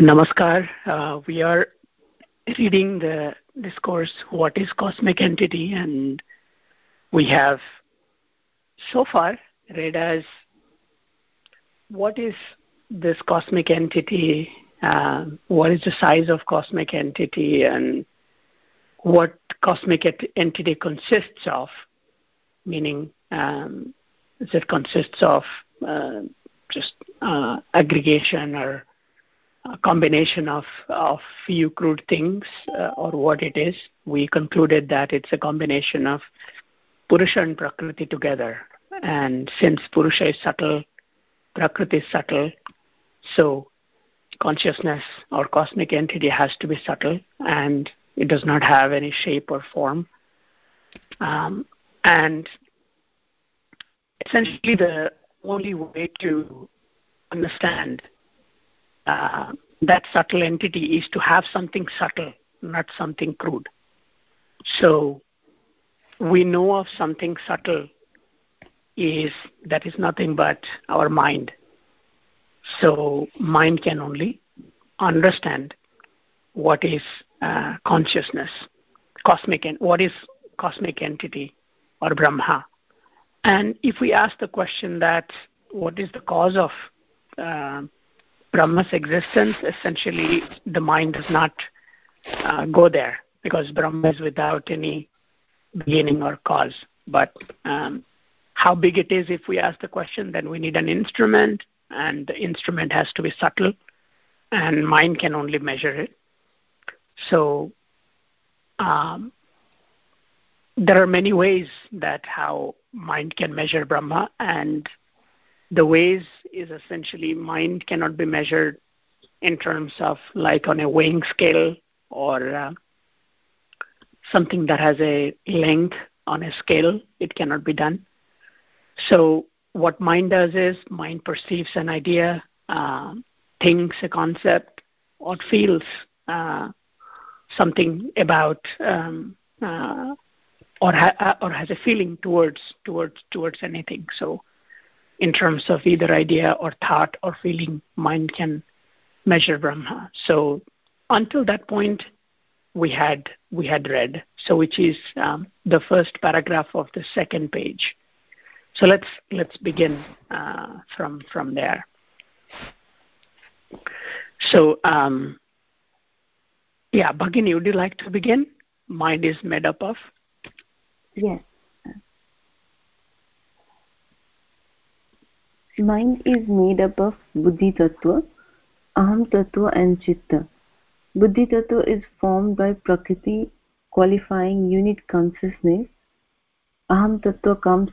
Namaskar. Uh, we are reading the discourse, What is Cosmic Entity? And we have so far read as what is this cosmic entity, uh, what is the size of cosmic entity, and what cosmic entity consists of, meaning um, it consists of uh, just uh, aggregation or combination of, of few crude things uh, or what it is. We concluded that it's a combination of Purusha and Prakriti together. And since Purusha is subtle, Prakriti is subtle, so consciousness or cosmic entity has to be subtle and it does not have any shape or form. Um, and essentially, the only way to understand uh, that subtle entity is to have something subtle, not something crude. So we know of something subtle is that is nothing but our mind. So mind can only understand what is uh, consciousness, cosmic, and what is cosmic entity or Brahma. And if we ask the question that what is the cause of uh, Brahma's existence, essentially the mind does not uh, go there because Brahma is without any beginning or cause. But um, how big it is, if we ask the question, then we need an instrument, and the instrument has to be subtle, and mind can only measure it. So um, there are many ways that how mind can measure Brahma, and the ways is essentially mind cannot be measured in terms of like on a weighing scale or uh, something that has a length on a scale. It cannot be done. So what mind does is mind perceives an idea, uh, thinks a concept, or feels uh, something about um, uh, or ha- or has a feeling towards towards towards anything. So in terms of either idea or thought or feeling, mind can measure Brahma. So until that point, we had we had read. So which is um, the first paragraph of the second page. So let's let's begin uh, from from there. So um, yeah, Bhagini, would you like to begin? Mind is made up of. Yes. Mind is made up of Buddhi Tattva, Aham Tattva and Chitta. Buddhi Tattva is formed by Prakriti qualifying unit consciousness. Aham Tattva comes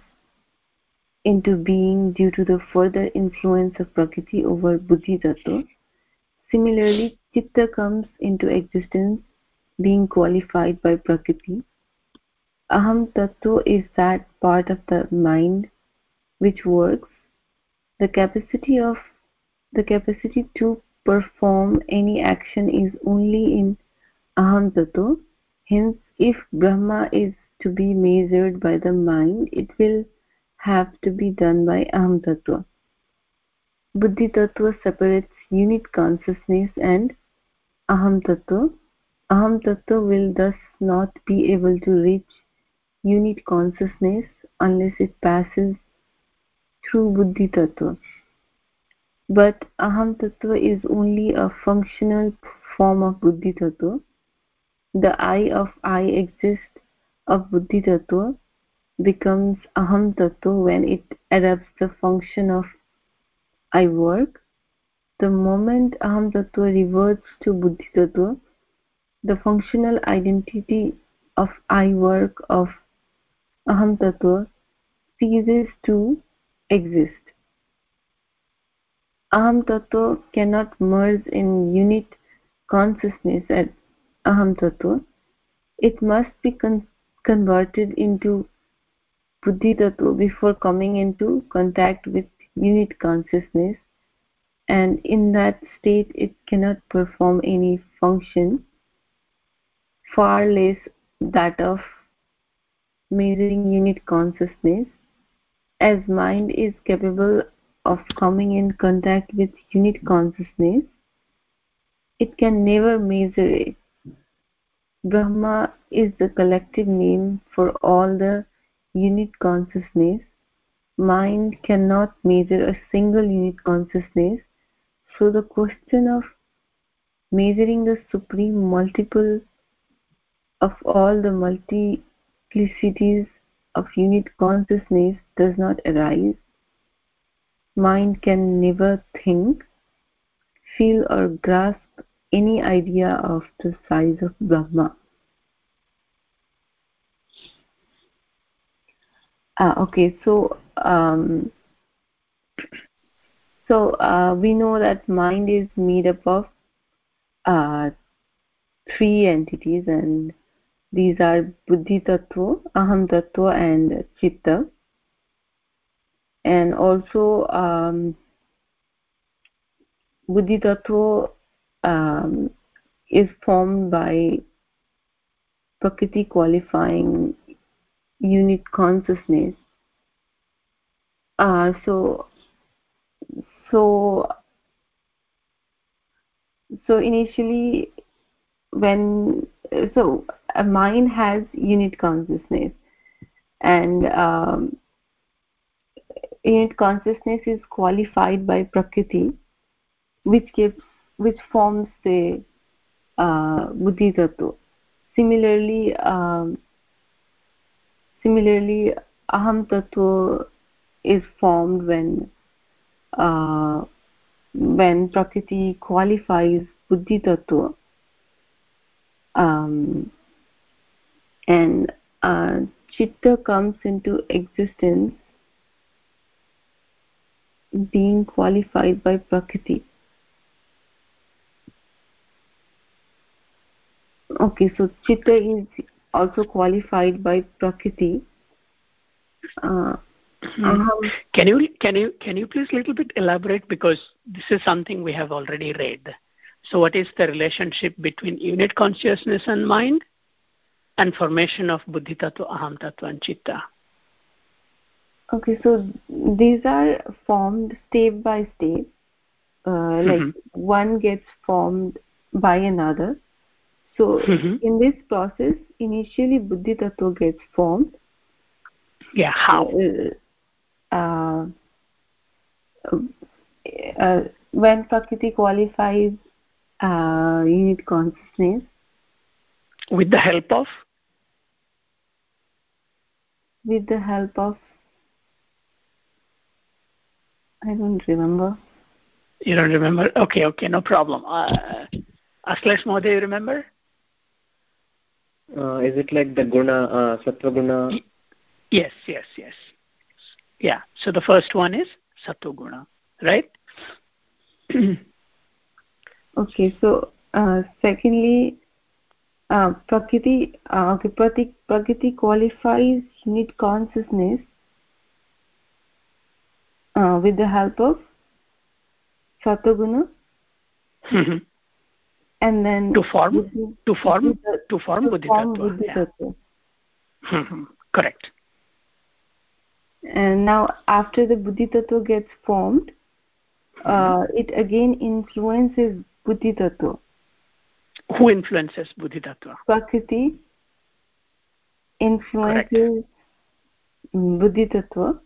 into being due to the further influence of Prakriti over Buddhi Tattva. Similarly, Chitta comes into existence being qualified by Prakriti. Aham Tattva is that part of the mind which works the capacity of the capacity to perform any action is only in aham tattva hence if brahma is to be measured by the mind it will have to be done by aham tattva buddhi tattva separates unit consciousness and aham tattva aham tattva will thus not be able to reach unit consciousness unless it passes through buddhi tattva. But aham tattva is only a functional form of buddhi tattva. The i of i exist of buddhi tattva becomes aham tattva when it adopts the function of i work. The moment aham tattva reverts to buddhi tattva the functional identity of i work of aham tattva ceases to exist. Aham Tattva cannot merge in unit consciousness at Aham Tattva. It must be con converted into Buddhi Tattva before coming into contact with unit consciousness and in that state it cannot perform any function far less that of measuring unit consciousness as mind is capable of coming in contact with unit consciousness it can never measure it. Brahma is the collective name for all the unit consciousness. Mind cannot measure a single unit consciousness. So the question of measuring the supreme multiple of all the multiplicities of unit consciousness does not arise. Mind can never think, feel or grasp any idea of the size of Brahma. Ah, okay, so um, so uh, we know that mind is made up of uh, three entities and these are buddhi tattva aham tattva and chitta. And also um, buddhi tattva um, is formed by prakriti qualifying unit consciousness. Uh, so so so initially when so a mind has unit consciousness. And um, unit consciousness is qualified by prakriti which gives which forms the uh, buddhi tattva. Similarly um, similarly aham tattva is formed when uh, when prakriti qualifies buddhi tattva. Um, and uh, chitta comes into existence being qualified by prakriti. Okay so chitta is also qualified by prakriti. Uh, hmm. can you can you can you please a little bit elaborate? Because this is something we have already read. So what is the relationship between unit consciousness and mind and formation of buddhi tattva aham tattva and chitta. Okay so these are formed step by step uh, like mm -hmm. one gets formed by another. So mm -hmm. in this process initially buddhi tattva gets formed. Yeah how? Uh, uh, uh, when prakriti qualifies uh, unit consciousness. With the help of with the help of i don't remember. You don't remember? Okay okay no problem. Uh, Aslesh Mode, you remember? Uh, is it like the guna uh, sattva guna yes yes yes. Yeah so the first one is sattva guna right? Okay so uh, secondly uh, prakriti uh, okay pratik, prakriti qualifies unit consciousness uh, with the help of sataguna mm-hmm. and then to form buddhi, to form buddhi, to form to buddhi form tattva, buddhi yeah. Mm-hmm. correct and now after the buddhi tattva gets formed uh, mm-hmm. it again influences buddhi tattva who influences buddhi tattva? Prakriti influences Correct. buddhi tattva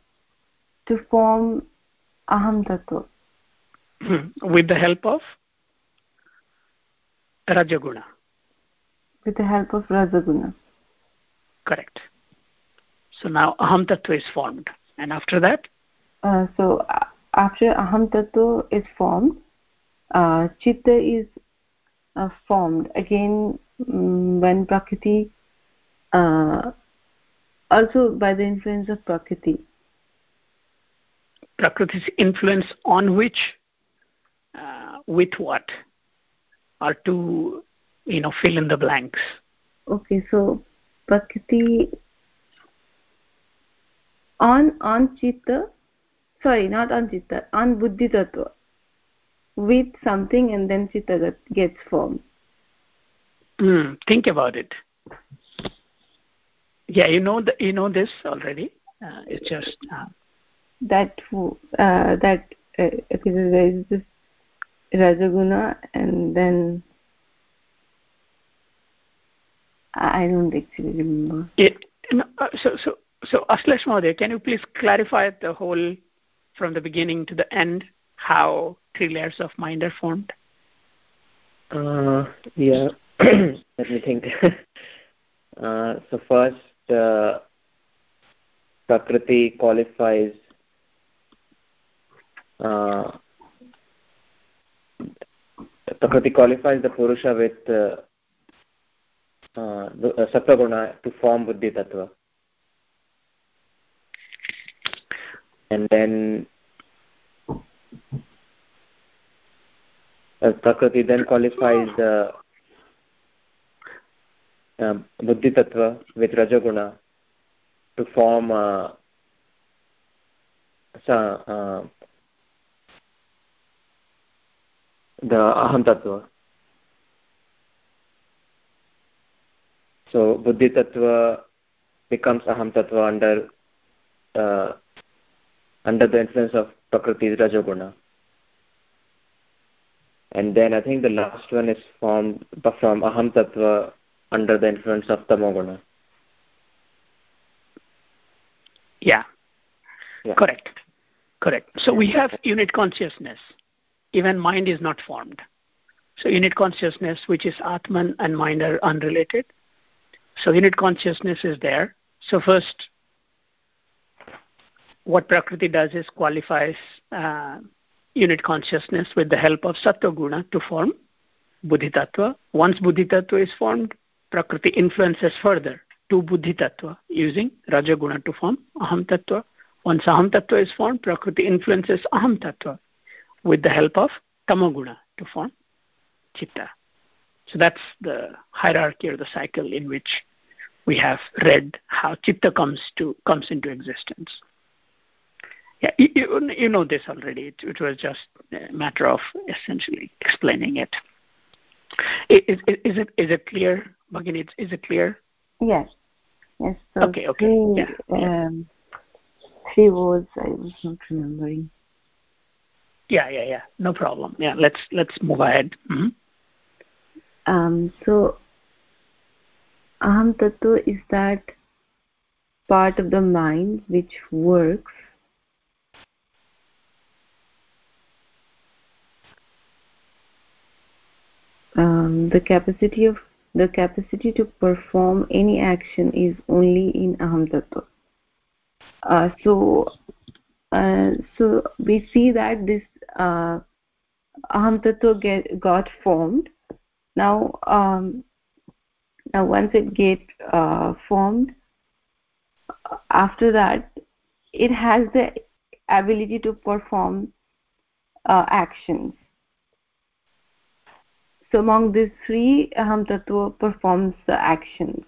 to form aham tattva. Hmm. with the help of rajaguna. With the help of rajaguna. Correct. So now aham tattva is formed. And after that? Uh, so uh, after aham tattva is formed uh, chitta is uh, formed. Again um, when prakriti uh, also by the influence of prakriti. Prakriti's influence on which? Uh, with what? Or to you know fill in the blanks. Okay so prakriti on on chitta sorry not on chitta on buddhi tattva with something and then chitta gets formed. Mm, think about it. Yeah you know the, you know this already? Uh, it's just uh, that uh, that uh, okay, there is this rajaguna and then i don't actually remember. It, no, uh, so so so ashlesh Mahoday, can you please clarify the whole from the beginning to the end how three layers of mind are formed? Uh, yeah. Let me think. Uh, so first uh, prakriti qualifies uh, prakriti qualifies the purusha with uh, uh, uh sattva to form buddhi tattva. And then prakriti then qualifies the uh, buddhi tattva with rajaguna to form uh, uh, the aham tattva. So buddhi tattva becomes aham tattva under uh, under the influence of prakriti rajoguna and then i think the last one is formed from aham tattva under the influence of tamoguna. Yeah. yeah. Correct. Correct. So we have unit consciousness. Even mind is not formed. So unit consciousness which is atman and mind are unrelated. So unit consciousness is there. So first what prakriti does is qualifies uh, unit consciousness with the help of sattva to form buddhi tattva once buddhi tattva is formed prakriti influences further to buddhi tattva using rajaguna to form aham tattva once aham tattva is formed prakriti influences aham tattva with the help of tamaguna to form chitta. So that's the hierarchy or the cycle in which we have read how chitta comes to comes into existence. Yeah, you, you know this already. It, it, was just a matter of essentially explaining it. Is, is, is it is it clear, Bhagini? Is it clear? Yes. Yes. So okay. Okay. Three, yeah. Um, three words I was not remembering yeah yeah yeah no problem yeah let's let's move ahead mm-hmm. um so aham tattva is that part of the mind which works um, the capacity of the capacity to perform any action is only in aham tattva uh, so uh, so we see that this uh, get, got formed. Now um, now once it get uh, formed after that it has the ability to perform uh, actions so among these three aham tattva performs the actions.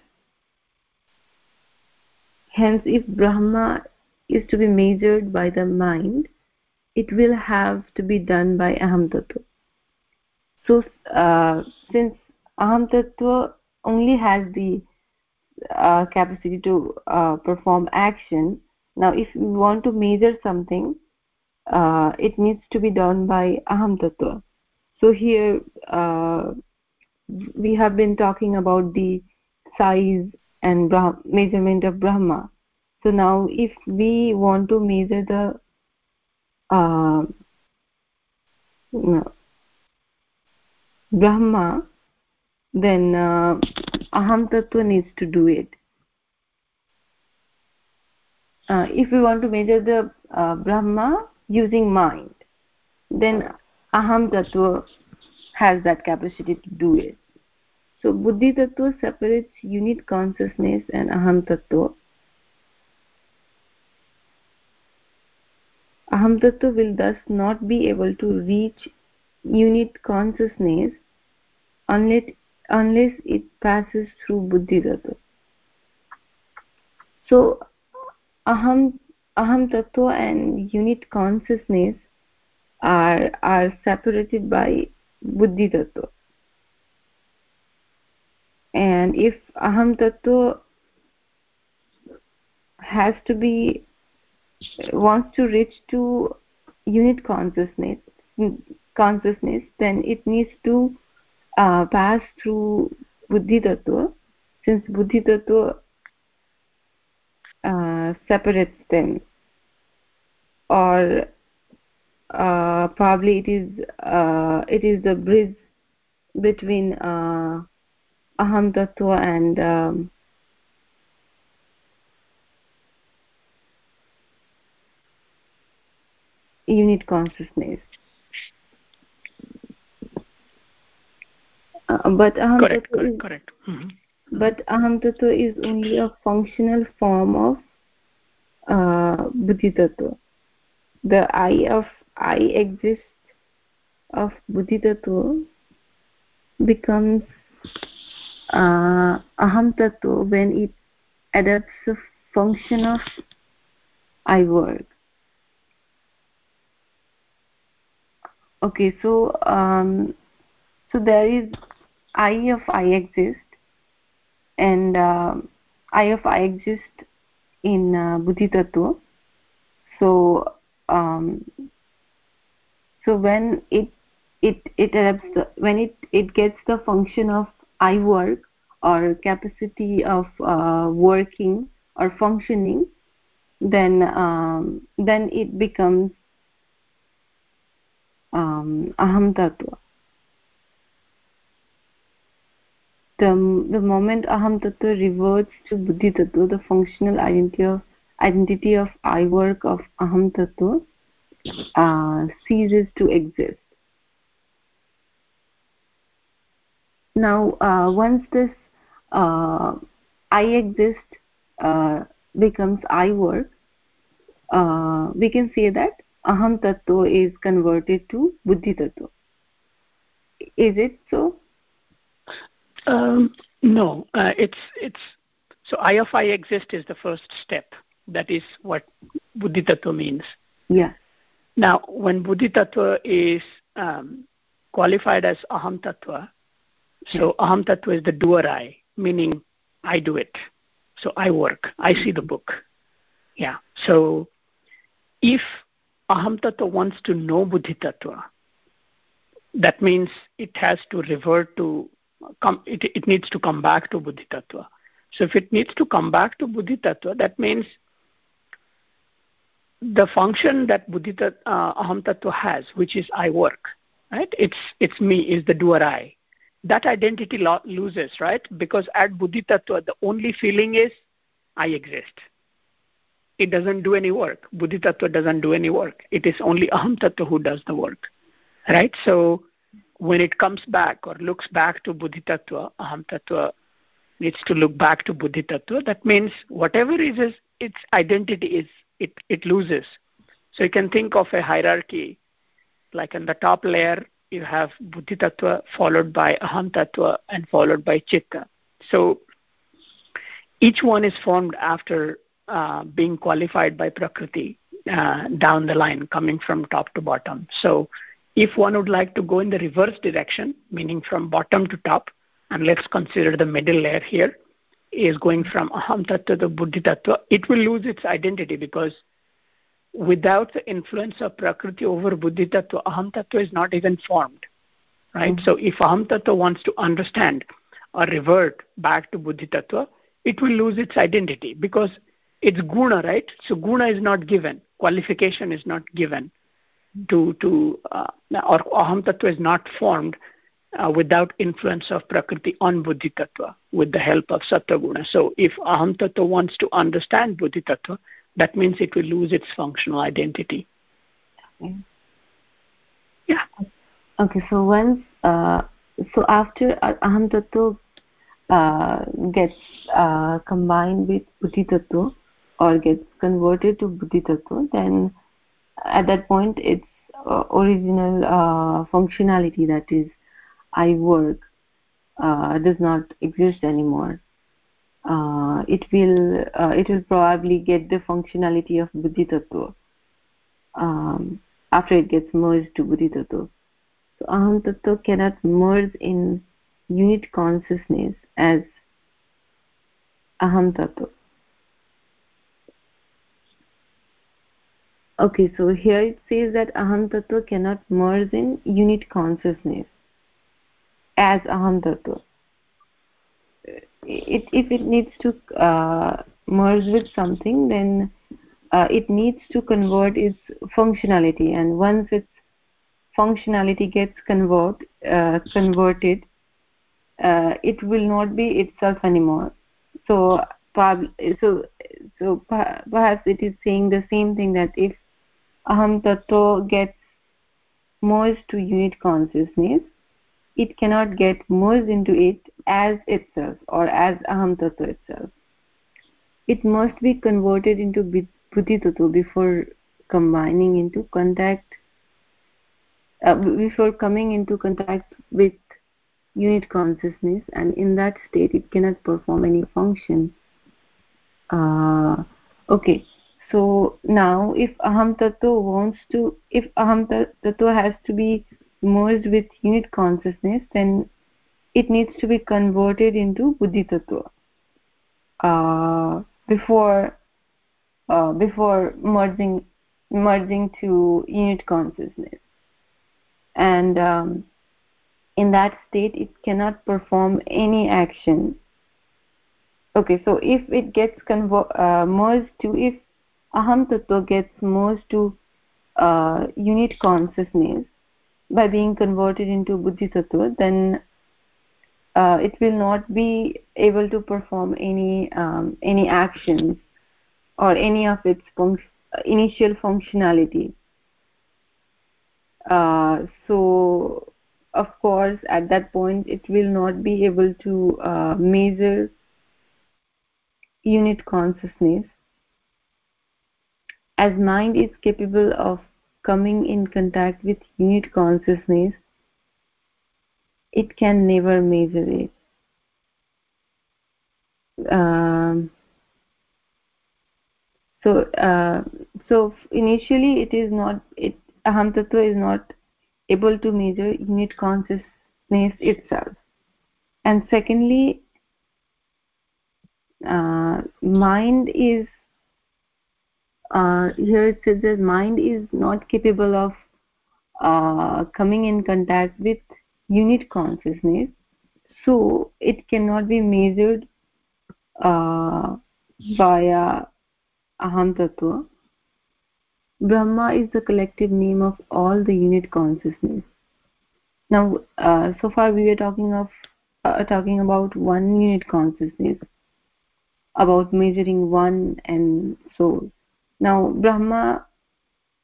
Hence if brahma is to be measured by the mind it will have to be done by aham tattva. So uh, since aham tattva only has the uh, capacity to uh, perform action now if we want to measure something uh, it needs to be done by aham tattva so here uh, we have been talking about the size and measurement of brahma. So now if we want to measure the uh, brahma then uh, aham tattva needs to do it. Uh, if we want to measure the uh, brahma using mind then aham tattva has that capacity to do it. So buddhi tattva separates unit consciousness and aham tattva aham tattva will thus not be able to reach unit consciousness unless unless it passes through buddhi tattva. So aham aham tattva and unit consciousness are are separated by buddhi tattva. And if aham tattva has to be wants to reach to unit consciousness consciousness then it needs to uh, pass through buddhi tattva. Since buddhi tattva uh, separates them or uh, probably it is uh, it is the bridge between uh, aham tattva and um, unit consciousness uh, but aham correct correct, is, correct. Mm-hmm. but aham tattva is only a functional form of uh, buddhi tattva the i of i exists of buddhi tattva becomes uh, aham tattva when it adapts the function of i work. Okay so um, so there is i of i exist and uh, i of i exist in uh, buddhi tattva so um, so when it it it the, when it it gets the function of i work or capacity of uh, working or functioning then um, then it becomes um, aham tattva. The, the moment aham tattva reverts to buddhi tattva the functional identity of identity of i work of aham tattva uh, ceases to exist. Now uh, once this uh, i exist uh, becomes i work uh, we can say that aham tattva is converted to buddhi tattva. Is it so? Um, no uh, it's it's so i of i exist is the first step. That is what buddhi tattva means. Yeah now when buddhi tattva is um, qualified as aham tattva so yeah. aham tattva is the doer i meaning i do it. So i work. I see the book. Yeah. So if aham tattva wants to know buddhi tattva that means it has to revert to come it, it needs to come back to buddhi tattva. So if it needs to come back to buddhi tattva that means the function that buddhi tattva, uh, aham tattva has which is i work right? It's it's me is the doer i. That identity lo- loses right? Because at buddhi the only feeling is i exist. It doesn't do any work. Buddhi doesn't do any work. It is only aham tattva who does the work right? So when it comes back or looks back to buddhi aham tattva needs to look back to buddhi that means whatever is its identity is it it loses. So you can think of a hierarchy like in the top layer you have buddhi tattva followed by aham tattva and followed by chitta. So each one is formed after uh, being qualified by prakriti uh, down the line coming from top to bottom. So if one would like to go in the reverse direction meaning from bottom to top and let's consider the middle layer here is going from aham tattva to buddhi tattva it will lose its identity because without the influence of prakriti over buddhi tattva aham tattva is not even formed right mm-hmm. so if aham tattva wants to understand or revert back to buddhi tattva it will lose its identity because it's guna right so guna is not given qualification is not given to to uh, or aham tattva is not formed uh, without influence of prakriti on buddhi tattva with the help of sattaguna. so if aham tattva wants to understand buddhi tattva that means it will lose its functional identity okay. yeah okay so once uh, so after aham tattva uh, gets uh, combined with buddhi tattva or gets converted to buddhi tattva then at that point its uh, original uh, functionality that is i work uh, does not exist anymore. Uh, it will uh, it will probably get the functionality of buddhi tattva um, after it gets merged to buddhi tattva. So aham tattva cannot merge in unit consciousness as aham tattva. Okay, so here it says that Aham Tattva cannot merge in unit consciousness as Aham Tattva. It, if it needs to uh, merge with something, then uh, it needs to convert its functionality, and once its functionality gets convert, uh, converted, uh, it will not be itself anymore. So, so, so perhaps it is saying the same thing that if aham tattva gets merged to unit consciousness it cannot get merged into it as itself or as aham tattva itself. It must be converted into buddhi tattva before combining into contact uh, before coming into contact with unit consciousness and in that state it cannot perform any function. Uh, okay so now if aham tattva wants to if aham tattva has to be merged with unit consciousness then it needs to be converted into buddhi tattva uh, before uh, before merging merging to unit consciousness. And um, in that state it cannot perform any action. Okay so if it gets conver- uh, merged to if aham tattva gets merged to uh, unit consciousness by being converted into buddhi tattva then uh, it will not be able to perform any um, any actions or any of its func initial functionality. Uh, so of course at that point it will not be able to uh, measure unit consciousness. As mind is capable of coming in contact with unit consciousness it can never measure it. Um, so uh, so initially it is not it aham tattva is not able to measure unit consciousness itself. And secondly uh, mind is uh, here it says that mind is not capable of uh, coming in contact with unit consciousness. So it cannot be measured uh, via aham tattva. Brahma is the collective name of all the unit consciousness. Now uh, so far we were talking of uh, talking about one unit consciousness about measuring one and so now brahma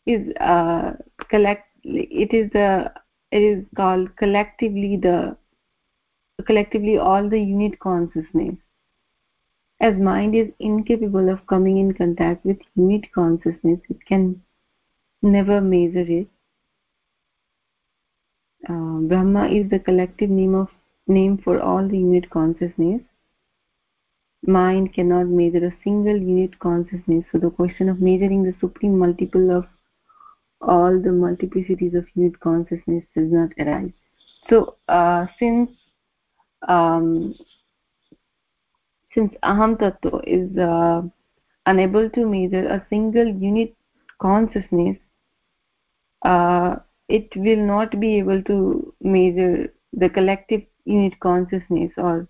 is uh, collect it is it is called collectively the collectively all the unit consciousness. As mind is incapable of coming in contact with unit consciousness it can never measure it. Uh, brahma is the collective name of name for all the unit consciousness mind cannot measure a single unit consciousness. So the question of measuring the supreme multiple of all the multiplicities of unit consciousness does not arise. So uh, since um, since aham tattva is uh, unable to measure a single unit consciousness uh, it will not be able to measure the collective unit consciousness or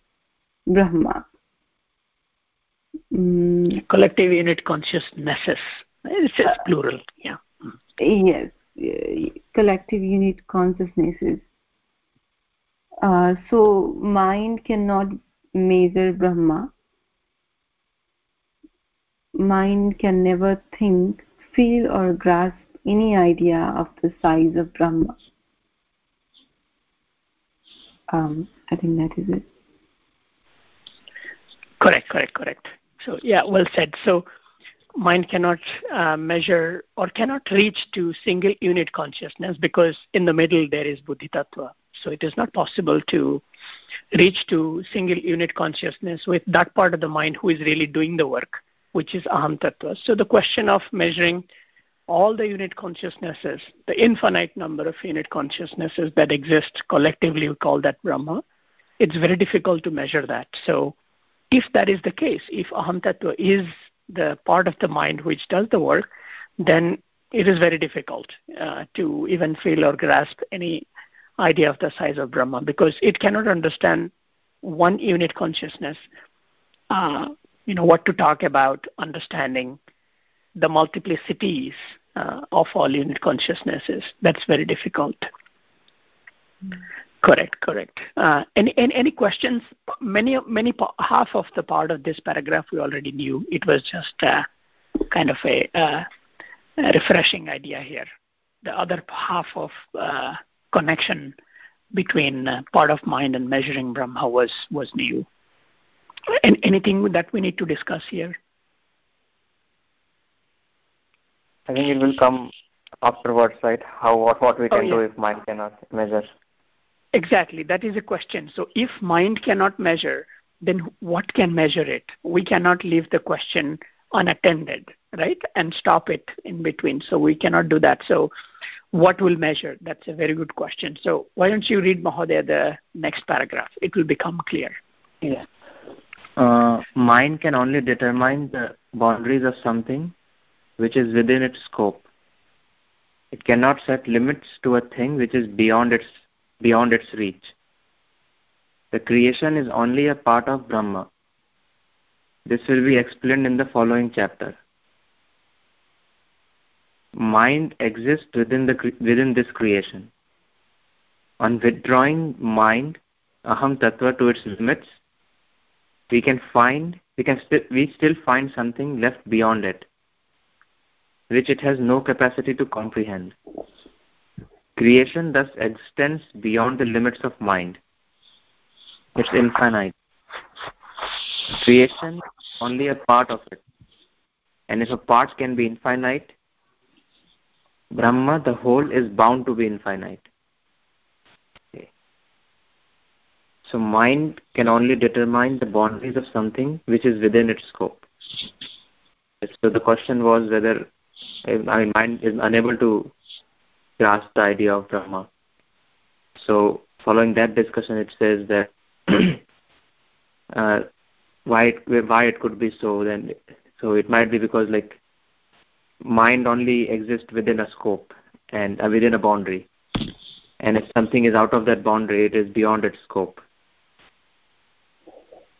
brahma mm, collective unit consciousnesses. It's just uh, plural yeah. Yes collective unit consciousnesses. Uh, so mind cannot measure brahma. Mind can never think feel or grasp any idea of the size of brahma. Um, i think that is it. Correct correct correct so yeah well said. So mind cannot uh, measure or cannot reach to single unit consciousness because in the middle there is buddhi tattva so it is not possible to reach to single unit consciousness with that part of the mind who is really doing the work which is aham tattva. So the question of measuring all the unit consciousnesses the infinite number of unit consciousnesses that exist collectively we call that brahma it's very difficult to measure that. So if that is the case, if aham tattva is the part of the mind which does the work, then it is very difficult uh, to even feel or grasp any idea of the size of Brahma because it cannot understand one unit consciousness. Uh, you know what to talk about understanding the multiplicities uh, of all unit consciousnesses. That's very difficult. Mm. Correct, correct. Uh, any, any, any questions? Many many half of the part of this paragraph we already knew. It was just uh, kind of a, uh, a, refreshing idea here. The other half of uh, connection between uh, part of mind and measuring Brahma was was new. And anything that we need to discuss here? I think it will come afterwards, right? How what what we can oh, yeah. do if mind cannot measure. Exactly, that is a question. So if mind cannot measure, then what can measure it? We cannot leave the question unattended, right? And stop it in between. So we cannot do that. So what will measure? That's a very good question. So why don't you read Mahodaya the next paragraph? It will become clear. Yeah. Uh, mind can only determine the boundaries of something which is within its scope. It cannot set limits to a thing which is beyond its beyond its reach. The creation is only a part of Brahma. This will be explained in the following chapter. Mind exists within, the, within this creation. On withdrawing mind, aham tattva, to its limits, we can find, we can st- we still find something left beyond it, which it has no capacity to comprehend. Creation thus extends beyond the limits of mind. It's infinite. Creation only a part of it. And if a part can be infinite, Brahma, the whole, is bound to be infinite. So mind can only determine the boundaries of something which is within its scope. So the question was whether I mean, mind is unable to grasp the idea of Brahma. So, following that discussion, it says that uh, why it, why it could be so. Then, so it might be because like mind only exists within a scope and uh, within a boundary, and if something is out of that boundary, it is beyond its scope.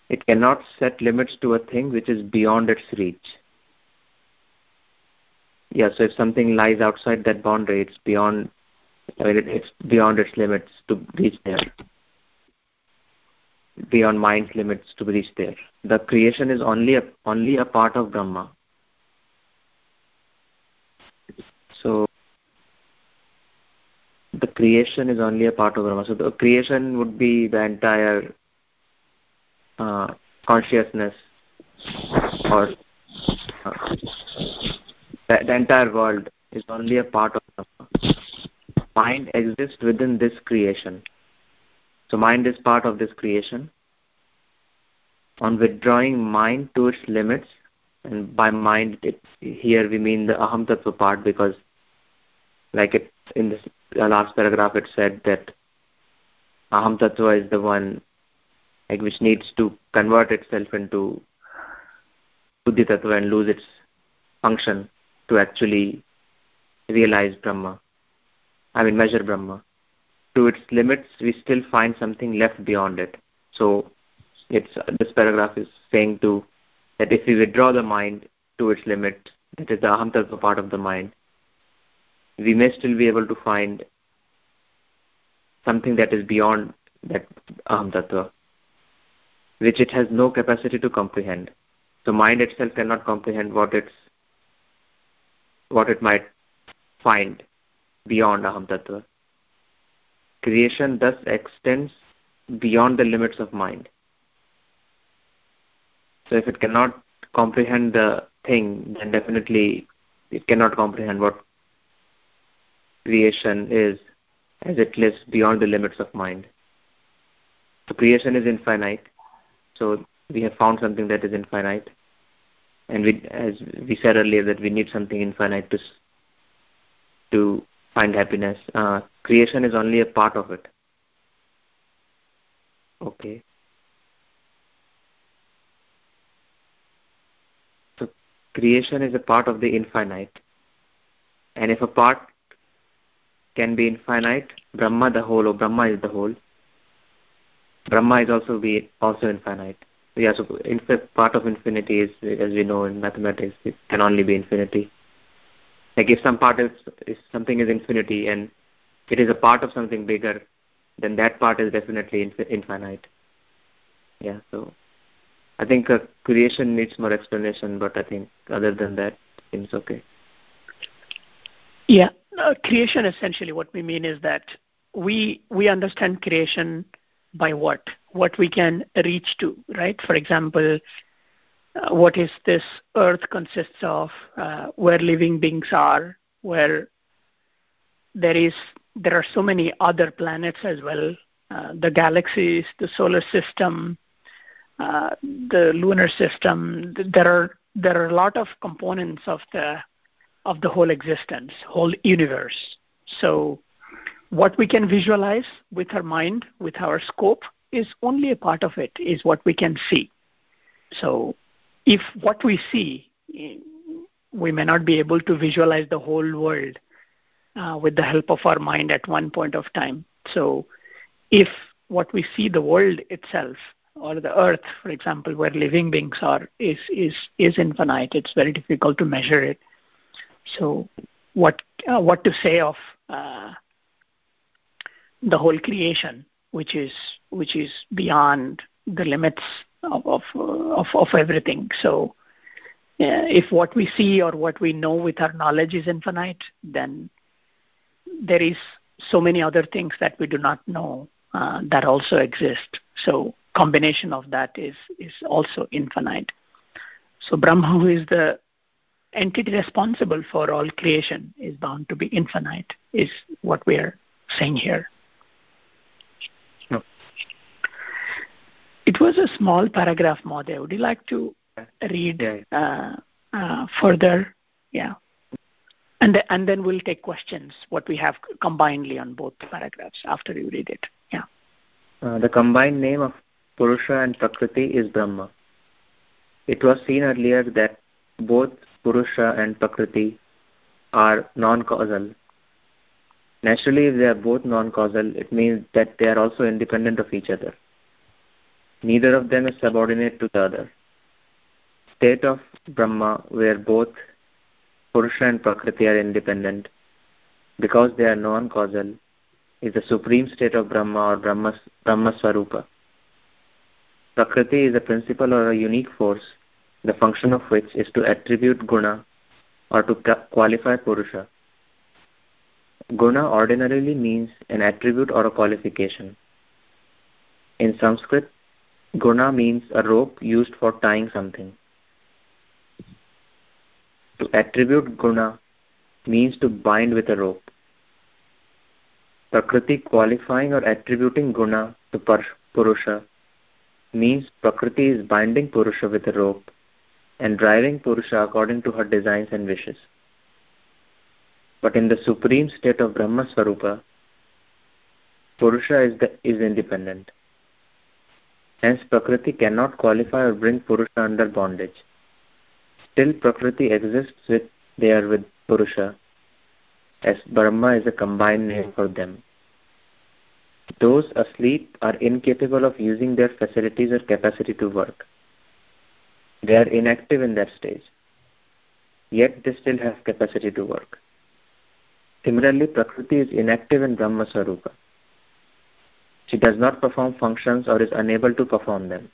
It cannot set limits to a thing which is beyond its reach yeah so if something lies outside that boundary it's beyond I mean, it's beyond its limits to reach there. Beyond mind's limits to reach there. The creation is only a only a part of brahma. So the creation is only a part of brahma. So the creation would be the entire uh, consciousness or uh, the, entire world is only a part of the mind. Exists within this creation. So mind is part of this creation. On withdrawing mind to its limits and by mind it, here we mean the aham tattva part because like it in this uh, last paragraph it said that aham tattva is the one like which needs to convert itself into buddhi tattva and lose its function to actually realize Brahma, I mean measure Brahma. To its limits, we still find something left beyond it. So, it's this paragraph is saying to that if we withdraw the mind to its limit, that is the aham tattva part of the mind, we may still be able to find something that is beyond that aham tattva, which it has no capacity to comprehend. So mind itself cannot comprehend what its what it might find beyond Aham Tattva. Creation thus extends beyond the limits of mind. So if it cannot comprehend the thing, then definitely it cannot comprehend what creation is as it lives beyond the limits of mind. So creation is infinite. So we have found something that is infinite and we, as we said earlier, that we need something infinite to to find happiness. Uh, creation is only a part of it. Okay. So creation is a part of the infinite, and if a part can be infinite brahma the whole or brahma is the whole brahma is also be also infinite yeah so part of infinity is as we know in mathematics it can only be infinity. Like if some part is if something is infinity and it is a part of something bigger then that part is definitely infinite. Yeah so i think uh, creation needs more explanation but i think other than that seems okay. Yeah uh, creation essentially what we mean is that we we understand creation by what? What we can reach to right? For example uh, what is this earth consists of uh, where living beings are where there is there are so many other planets as well uh, the galaxies the solar system uh, the lunar system. There are there are a lot of components of the of the whole existence whole universe. So what we can visualize with our mind with our scope is only a part of it is what we can see so if what we see we may not be able to visualize the whole world uh, with the help of our mind at one point of time. So, if what we see the world itself or the earth, for example, where living beings are, is is is infinite, it's very difficult to measure it. So, what uh, what to say of uh, the whole creation, which is which is beyond the limits of of of, of everything. So, if what we see or what we know with our knowledge is infinite, then there is so many other things that we do not know uh, that also exist. So combination of that is is also infinite. So Brahma, who is the entity responsible for all creation, is bound to be infinite. Is what we are saying here. No. It was a small paragraph, Mode. Would you like to read yeah. uh, uh, further? Yeah. And, the, and then we'll take questions, what we have combinedly on both paragraphs after you read it. Yeah. Uh, the combined name of Purusha and Prakriti is Brahma. It was seen earlier that both Purusha and Prakriti are non-causal. Naturally, if they are both non-causal, it means that they are also independent of each other. Neither of them is subordinate to the other. State of Brahma, where both Purusha and Prakriti are independent. Because they are non-causal, is the supreme state of Brahma or Brahma, Swarupa. Prakriti is a principle or a unique force, the function of which is to attribute guna or to qualify Purusha. Guna ordinarily means an attribute or a qualification. In Sanskrit, guna means a rope used for tying something. To attribute guna means to bind with a rope. Prakriti qualifying or attributing guna to Purusha means Prakriti is binding Purusha with a rope and driving Purusha according to her designs and wishes. But in the supreme state of Brahma Swarupa, Purusha is, the, is independent. Hence, Prakriti cannot qualify or bring Purusha under bondage. Still Prakriti exists with there with Purusha, as Brahma is a combined name for them. Those asleep are incapable of using their facilities or capacity to work. They are inactive in that stage. Yet they still have capacity to work. Similarly, Prakriti is inactive in Brahma Swarupa. She does not perform functions or is unable to perform them.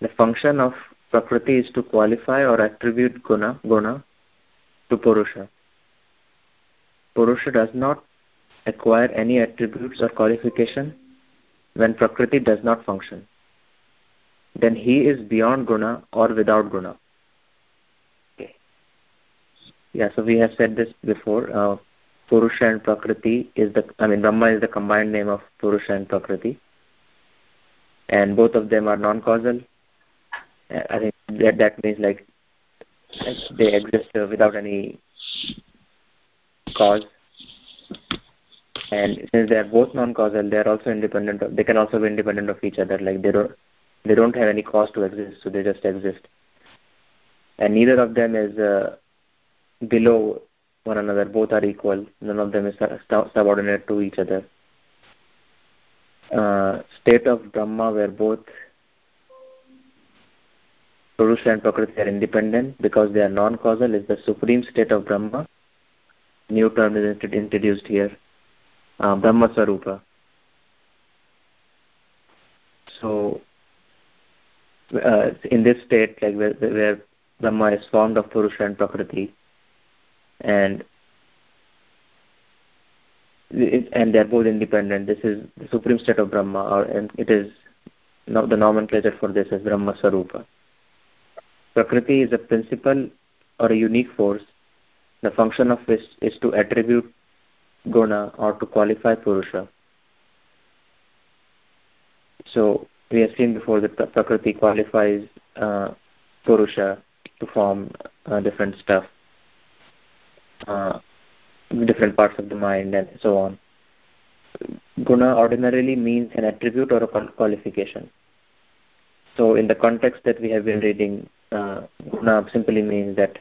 The function of Prakriti is to qualify or attribute guna, guna to Purusha. Purusha does not acquire any attributes or qualification when Prakriti does not function. Then he is beyond guna or without guna. Okay. Yeah, so we have said this before. Uh, Purusha and Prakriti is the, I mean, Brahma is the combined name of Purusha and Prakriti. And both of them are non-causal I think that that means like, they exist uh, without any cause. And since they are both non-causal, they are also independent. Of, they can also be independent of each other. Like they don't they don't have any cause to exist, so they just exist. And neither of them is uh, below one another. Both are equal. None of them is subordinate to each other. Uh, state of Brahma where both Purusha and Prakriti are independent because they are non-causal is the supreme state of Brahma. New term is introduced here. Uh, Brahma Sarupa. So, uh, in this state, like where, where Brahma is formed of Purusha and Prakriti, and and they are both independent. This is the supreme state of Brahma, or, and it is no, the nomenclature for this is Brahma Sarupa. Prakriti is a principle or a unique force, the function of which is to attribute guna or to qualify Purusha. So we have seen before that Prakriti qualifies uh, Purusha to form uh, different stuff, uh, different parts of the mind and so on. Guna ordinarily means an attribute or a qualification. So in the context that we have been reading, uh, guna simply means that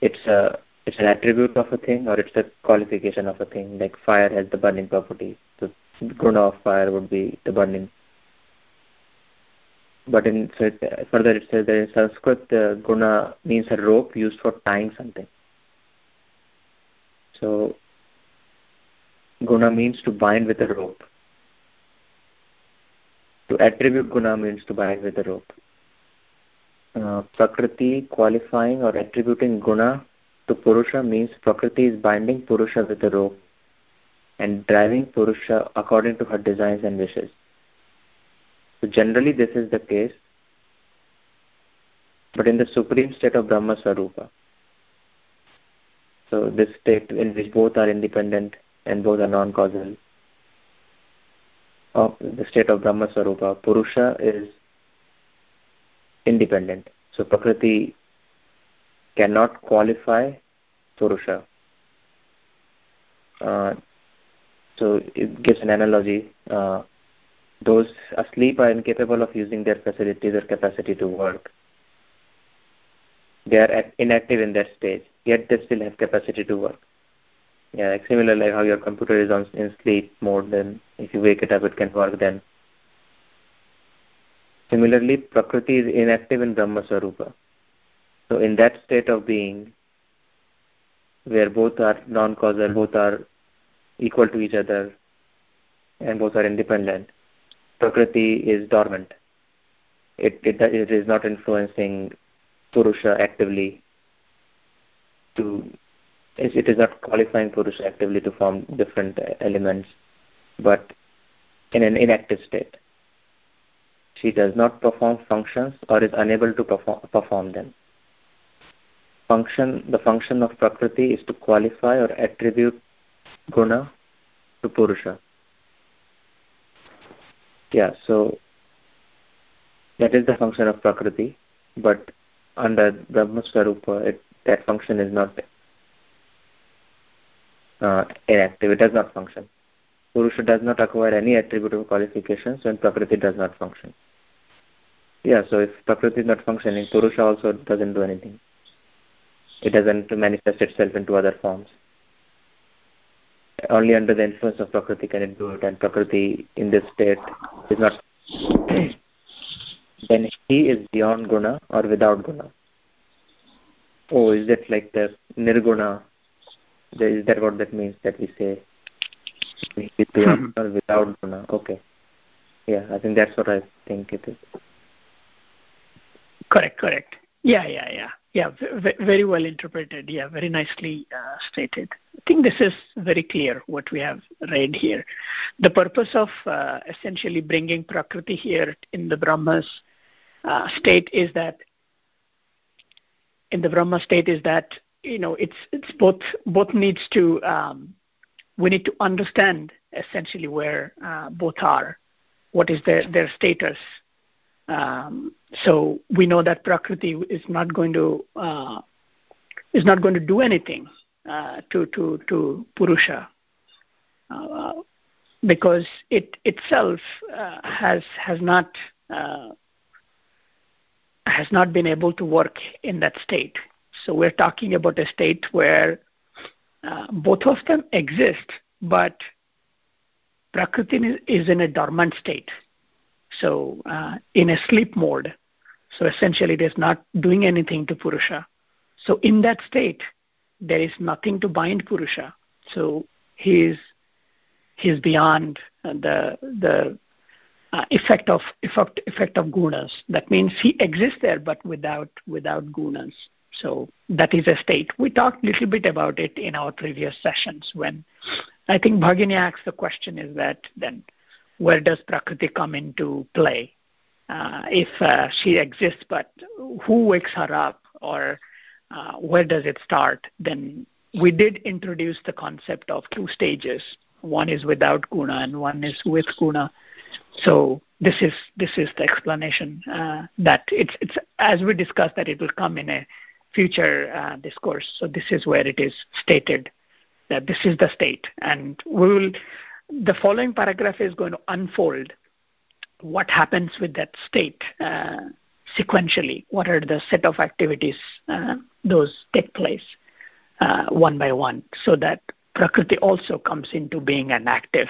it's a it's an attribute of a thing or it's a qualification of a thing. Like fire has the burning property. so guna of fire would be the burning. But in so it, further it says that in Sanskrit, uh, guna means a rope used for tying something. So guna means to bind with a rope. To attribute guna means to bind with a rope. Uh, prakriti qualifying or attributing guna to Purusha means Prakriti is binding Purusha with a rope and driving Purusha according to her designs and wishes. So generally this is the case, but in the supreme state of Brahma Sarupa. So this state in which both are independent and both are non-causal. Of the state of Brahma Sarupa, Purusha is independent. So Prakriti cannot qualify Purusha. Uh, so it gives an analogy. Uh, those asleep are incapable of using their facilities or capacity to work. They are inactive in that stage, yet they still have capacity to work. Yeah, like similar like how your computer is on in sleep mode, then if you wake it up, it can work then. Similarly, Prakriti is inactive in Brahma Sarupa. So in that state of being, where both are non-causal, both are equal to each other, and both are independent, Prakriti is dormant. It, it, it is not influencing Purusha actively to it is not qualifying Purusha actively to form different elements, but in an inactive state. She does not perform functions or is unable to perform, perform them function the function of prakriti is to qualify or attribute guna to purusha yeah so that is the function of prakriti but under brahma swarupa it, that function is not uh, inactive it does not function purusha does not acquire any attribute qualifications when prakriti does not function yeah so if prakriti is not functioning purusha also doesn't do anything it doesn't manifest itself into other forms. Only under the influence of Prakriti can it do it, and Prakriti in this state is not. then he is beyond guna or without guna. Oh, is that like the nirguna? Is that what that means that we say? He is or without guna? Okay. Yeah, I think that's what I think it is. Correct, correct. Yeah, yeah, yeah. Yeah, very well interpreted. Yeah, very nicely uh, stated. I think this is very clear what we have read here. The purpose of uh, essentially bringing Prakriti here in the Brahma's uh, state is that in the Brahma state is that you know it's it's both both needs to um, we need to understand essentially where uh, both are, what is their their status, um, so we know that Prakriti is not going to uh, is not going to do anything uh, to to to Purusha uh, because it itself uh, has has not uh, has not been able to work in that state. So we're talking about a state where uh, both of them exist, but Prakriti is in a dormant state. So, uh, in a sleep mode. So, essentially, it is not doing anything to Purusha. So, in that state, there is nothing to bind Purusha. So, he is, he is beyond the, the uh, effect of effect effect of gunas. That means he exists there, but without without gunas. So that is a state. We talked a little bit about it in our previous sessions when I think Bhagini asked the question is that then where does Prakriti come into play? Uh, if uh, she exists, but who wakes her up or uh, where does it start? Then we did introduce the concept of two stages. One is without guna and one is with guna. So this is this is the explanation uh, that it's it's as we discussed that it will come in a future uh, discourse. So this is where it is stated that this is the state, and we will. The following paragraph is going to unfold what happens with that state uh, sequentially. What are the set of activities uh, those take place uh, one by one, so that Prakriti also comes into being an active.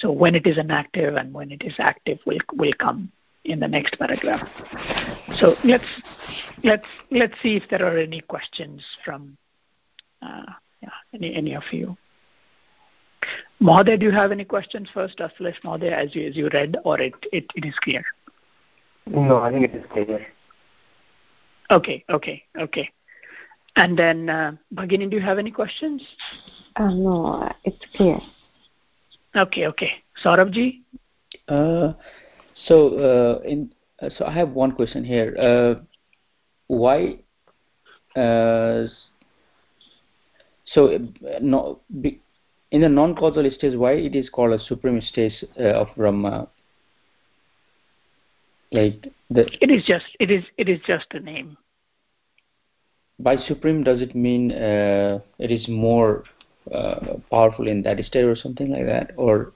So when it is inactive and when it is active will will come in the next paragraph. So let's let's let's see if there are any questions from uh, yeah, any any of you. Mahoday, do you have any questions first, Aslesh Mahoday, as you as you read, or it, it, it is clear? No, I think it is clear. Okay, okay, okay. And then, uh, Bhagini, do you have any questions? Uh, no, it's clear. Okay, okay. Saurabhji? Uh, so, uh, in uh, so I have one question here. Uh, why? Uh, so, uh, no, be, in the non-causal stage, why it is called a supreme stage uh, of Brahma? Like the. It is just. It is. It is just a name. By supreme, does it mean uh, it is more powerful in that state or something like that, or?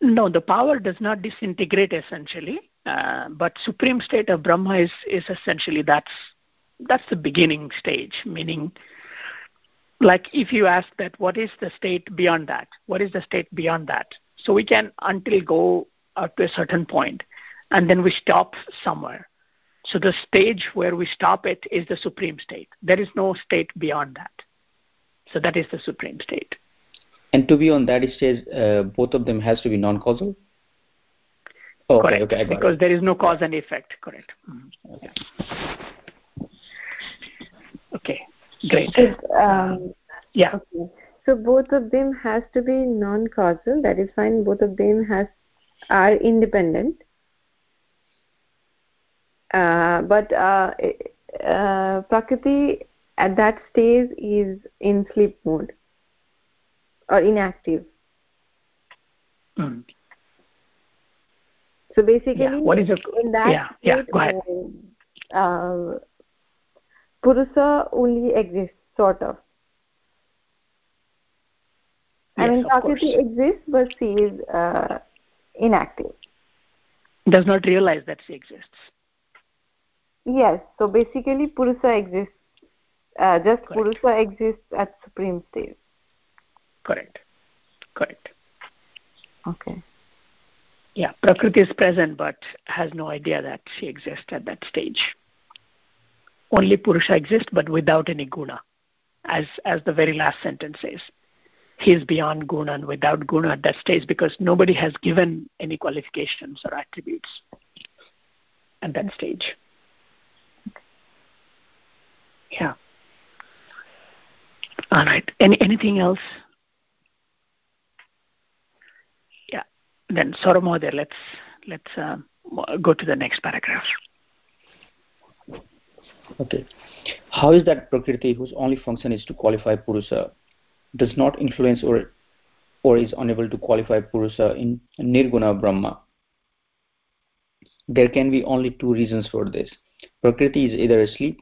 no, the power does not disintegrate essentially, uh, but supreme state of Brahma is, is essentially that's that's the beginning stage, meaning like if you ask that what is the state beyond that? What is the state beyond that? So we can until go up to a certain point and then we stop somewhere. So the stage where we stop it is the supreme state. There is no state beyond that. So that is the supreme state. And to be on that stage, uh, both of them has to be non-causal. Oh, correct. Okay, okay, because it. there is no cause and effect. Correct. Mm-hmm. Okay. okay. Great. Um, yeah. Okay. So both of them has to be non-causal. That is fine. Both of them has are independent. Uh, but uh, uh, Prakriti at that stage is in sleep mode or inactive. Mm. So basically, yeah. what is it? in that yeah, yeah, go ahead. Uh, Purusa only exists, sort of. Yes, I mean, Prakriti exists, but she is uh, inactive. Does not realize that she exists. Yes, so basically, Purusa exists. Uh, just Correct. Purusa exists at supreme state. Correct. Correct. Okay. Yeah, Prakriti is present but has no idea that she exists at that stage. Only Purusha exists but without any guna, as as the very last sentence says. He is beyond guna and without guna at that stage because nobody has given any qualifications or attributes at that stage. Yeah. All right. Any anything else? Yeah. Then Saurabh let's let's uh, go to the next paragraph. Okay. How is that Prakriti, whose only function is to qualify Purusa, does not influence or or is unable to qualify Purusa in Nirguna Brahma? There can be only two reasons for this. Prakriti is either asleep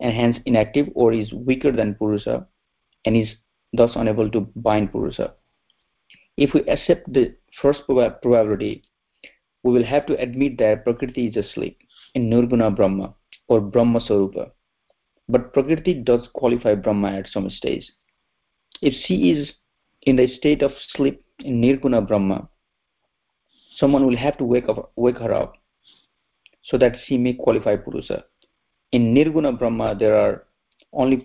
and hence inactive or is weaker than Purusa and is thus unable to bind Purusa. If we accept the first probability, we will have to admit that Prakriti is asleep in Nirguna Brahma or Brahma Sarupa. but Prakriti does qualify Brahma at some stage. If she is in the state of sleep in Nirguna Brahma, someone will have to wake, up, wake her up so that she may qualify Purusa. In Nirguna Brahma, there are only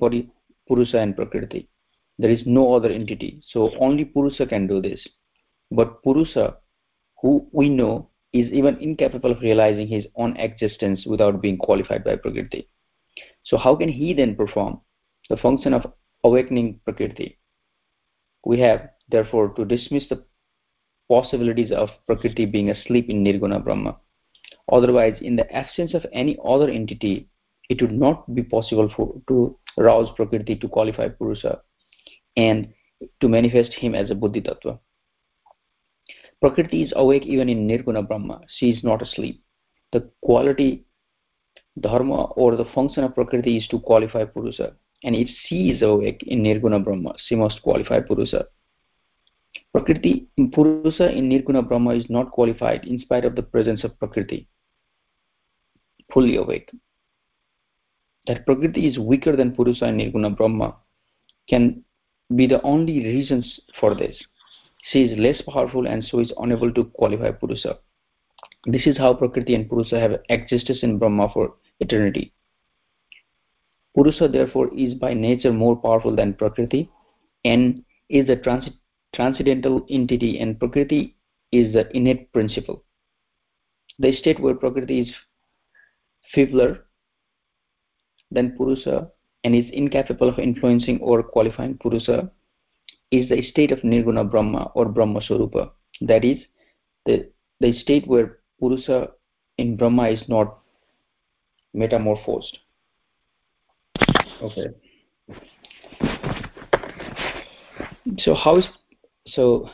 Purusa and Prakriti. There is no other entity. So only Purusa can do this. But Purusa, who we know, is even incapable of realizing his own existence without being qualified by Prakriti. So how can he then perform the function of awakening Prakriti? We have, therefore, to dismiss the possibilities of Prakriti being asleep in Nirguna Brahma. Otherwise, in the absence of any other entity, it would not be possible for, to rouse Prakriti to qualify Purusa and to manifest him as a Buddhi Tattva. Prakriti is awake even in Nirguna Brahma. She is not asleep. The quality, dharma, or the function of Prakriti is to qualify Purusa. And if she is awake in Nirguna Brahma, she must qualify Purusa. Prakriti, in Purusa in Nirguna Brahma is not qualified in spite of the presence of Prakriti. Fully awake. That Prakriti is weaker than Purusa and Nirguna Brahma can be the only reasons for this. She is less powerful and so is unable to qualify Purusa. This is how Prakriti and Purusa have existed in Brahma for eternity. Purusa therefore is by nature more powerful than Prakriti and is a trans transcendental entity and Prakriti is the innate principle. The state where Prakriti is feebler than Purusa and is incapable of influencing or qualifying Purusa is the state of Nirguna Brahma or Brahma Swarupa. That is, the, the state where Purusa in Brahma is not metamorphosed. Okay. So how is so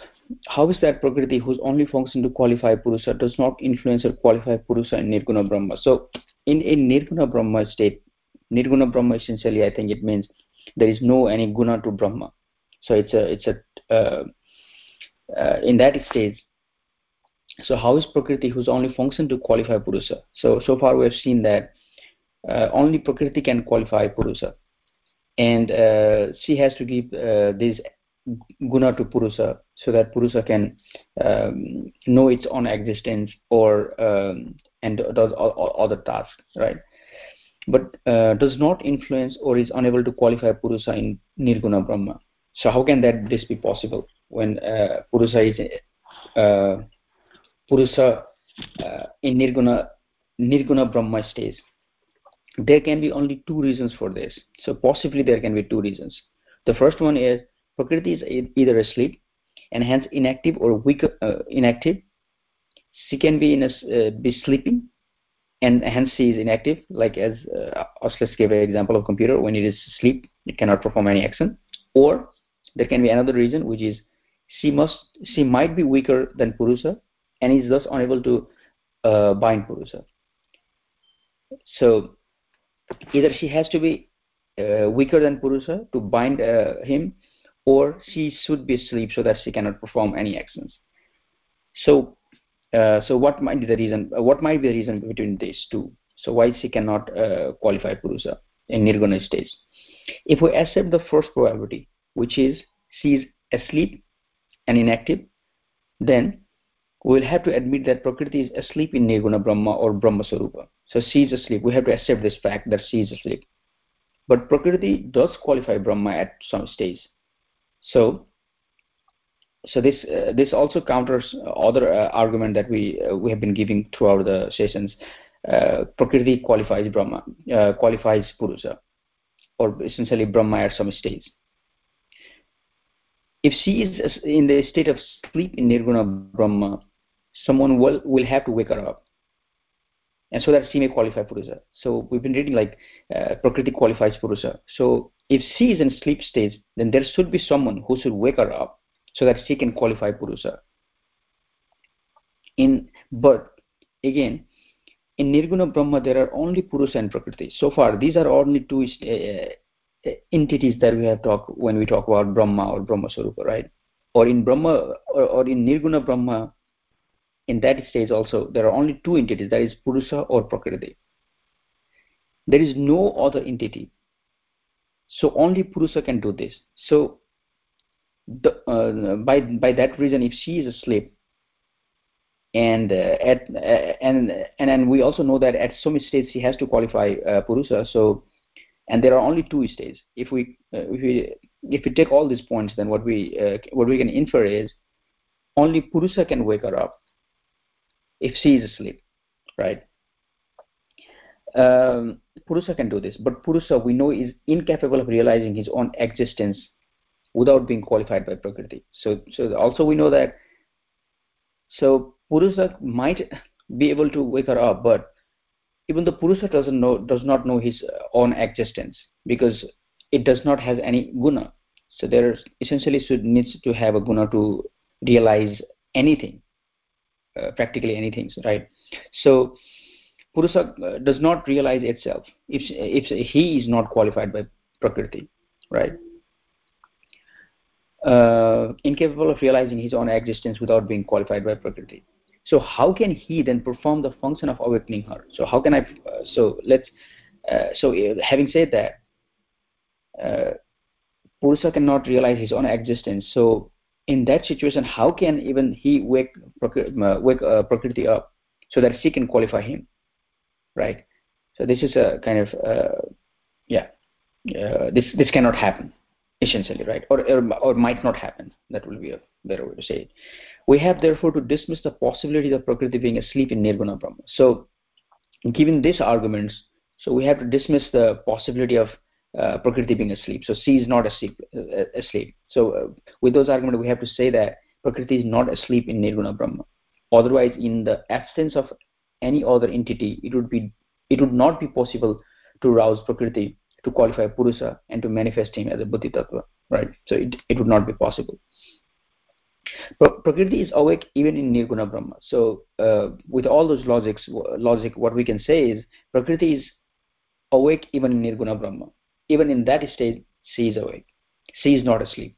how is that Prakriti whose only function to qualify Purusa does not influence or qualify Purusa in Nirguna Brahma? So in, in Nirguna Brahma state, Nirguna Brahma essentially I think it means there is no any guna to Brahma. So it's a it's a uh, uh, in that stage so how is prakriti whose only function to qualify purusa so so far we have seen that uh, only prakriti can qualify purusa and uh, she has to give uh, this guna to purusa so that purusa can um, know its own existence or um, and does all, all other tasks right but uh, does not influence or is unable to qualify purusa in nirguna brahma so how can that this be possible when uh, Purusa is uh, Purusa uh, in Nirguna Nirguna Brahma stage? There can be only two reasons for this. So possibly there can be two reasons. The first one is Prakriti is either asleep and hence inactive or weak uh, inactive. She can be in a, uh, be sleeping and hence she is inactive. Like as uh, Ashlesh gave an example of computer when it is asleep, it cannot perform any action. Or there can be another reason which is she must she might be weaker than purusa and is thus unable to uh, bind purusa so either she has to be uh, weaker than purusa to bind uh, him or she should be asleep so that she cannot perform any actions so uh, so what might be the reason uh, what might be the reason between these two so why she cannot uh, qualify purusa in nirguna stage if we accept the first probability which is she is asleep and inactive, then we will have to admit that Prakriti is asleep in Nirguna Brahma or Brahma Sarupa. So she is asleep. We have to accept this fact that she is asleep. But Prakriti does qualify Brahma at some stage. So, so this uh, this also counters other uh, argument that we uh, we have been giving throughout the sessions. Uh, Prakriti qualifies Brahma, uh, qualifies Purusa, or essentially Brahma at some stage if she is in the state of sleep in nirguna brahma someone will will have to wake her up and so that she may qualify purusa so we've been reading like uh, prakriti qualifies purusa so if she is in sleep stage then there should be someone who should wake her up so that she can qualify purusa in but again in nirguna brahma there are only purusa and prakriti so far these are only two uh, entities that we have talked when we talk about Brahma or Brahma Swarupa, right? Or in Brahma or, or in Nirguna Brahma, in that stage also, there are only two entities, that is Purusa or Prakriti. There is no other entity so only Purusa can do this. So uh, by by that reason, if she is asleep, and uh, at uh, and and then we also know that at some stage she has to qualify uh, Purusa. So and there are only two stages. If we uh, if we if we take all these points, then what we uh, what we can infer is only Purusa can wake her up if she is asleep, right? Um, Purusa can do this, but Purusa we know is incapable of realizing his own existence without being qualified by Prakriti. So, so also we know that. So Purusa might be able to wake her up, but even the Purusa doesn't know does not know his own existence because it does not have any guna. So there essentially should needs to have a guna to realize anything, uh, practically anything, right? So Purusa uh, does not realize itself if, if he is not qualified by Prakriti, right? Uh, incapable of realizing his own existence without being qualified by Prakriti. So how can he then perform the function of awakening her? So how can I? Uh, so let's. Uh, so uh, having said that, uh, Purusa cannot realize his own existence. So in that situation, how can even he wake wake Prakriti up so that she can qualify him? right? So this is a kind of uh, yeah, uh, this this cannot happen essentially, right? Or, or or might not happen. That will be a better way to say it. We have therefore to dismiss the possibility of Prakriti being asleep in Nirguna Brahma. So, given these arguments, so we have to dismiss the possibility of uh, Prakriti being asleep. So she is not asleep. Uh, asleep. So uh, with those arguments, we have to say that Prakriti is not asleep in Nirguna Brahma. Otherwise, in the absence of any other entity, it would be it would not be possible to rouse Prakriti to qualify Purusa and to manifest him as a Buddhi right? So it, it would not be possible. Prakriti is awake even in Nirguna Brahma. So uh, with all those logics, logic, what we can say is Prakriti is awake even in Nirguna Brahma. Even in that state, she is awake. She is not asleep.